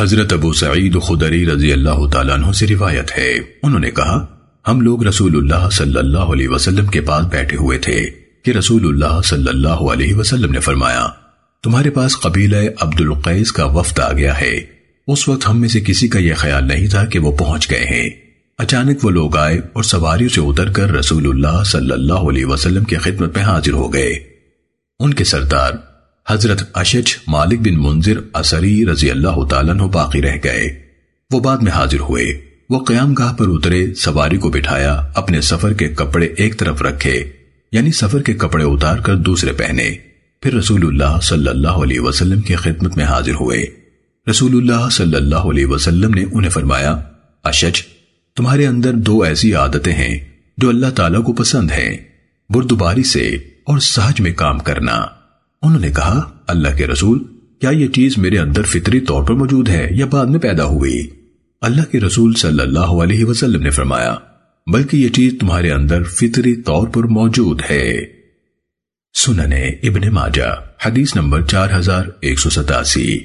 حضرت ابو سعید خدری رضی اللہ تعالیٰ عنہ سے روایت ہے۔ انہوں نے کہا، ہم لوگ رسول اللہ صلی اللہ علیہ وسلم کے پاس بیٹھے ہوئے تھے کہ رسول اللہ صلی اللہ علیہ وسلم نے فرمایا، تمہارے پاس قبیلہ عبد القیس کا وفد آ گیا ہے۔ اس وقت ہم میں سے کسی کا یہ خیال نہیں تھا کہ وہ پہنچ گئے ہیں۔ اچانک وہ لوگ آئے اور سواریوں سے اتر کر رسول اللہ صلی اللہ علیہ وسلم کی خدمت میں حاضر ہو گئے۔ ان کے سردار حضرت اشج مالک بن منظر اثری رضی اللہ تعالیٰ عنہ باقی رہ گئے۔ وہ بعد میں حاضر ہوئے۔ وہ قیام گاہ پر اترے، سواری کو بٹھایا، اپنے سفر کے کپڑے ایک طرف رکھے یعنی سفر کے کپڑے اتار کر دوسرے پہنے۔ پھر رسول اللہ صلی اللہ علیہ وسلم کی خدمت میں حاضر ہوئے۔ رسول اللہ صلی اللہ علیہ وسلم نے انہیں فرمایا، اشج، تمہارے اندر دو ایسی عادتیں ہیں جو اللہ تعالیٰ کو پسند ہیں۔ بردباری سے اور سہج میں کام کرنا۔ انہوں نے کہا، اللہ کے رسول، کیا یہ چیز میرے اندر فطری طور پر موجود ہے یا بعد میں پیدا ہوئی؟ اللہ کے رسول صلی اللہ علیہ وسلم نے فرمایا، بلکہ یہ چیز تمہارے اندر فطری طور پر موجود ہے۔ سننے ابن ماجہ، حدیث نمبر چار ہزار ایک سو ستاسی۔